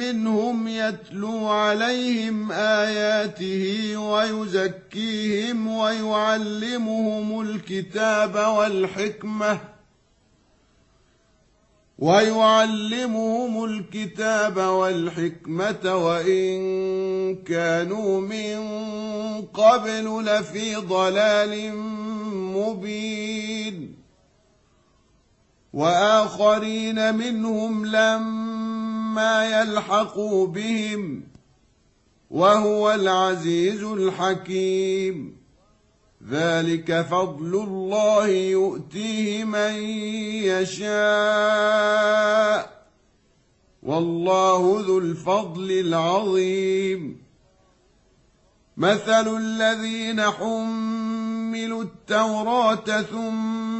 منهم يتلو عليهم آياته ويزكيهم ويعلمهم الكتاب والحكمة ويعلمهم الكتاب والحكمة وإن كانوا من قبل لفي ضلال مبين وآخرين منهم لما يلحقوا بهم وهو العزيز الحكيم. ذلك فضل الله يؤتيه من يشاء والله ذو الفضل العظيم. مثل الذين حملوا التوراة ثم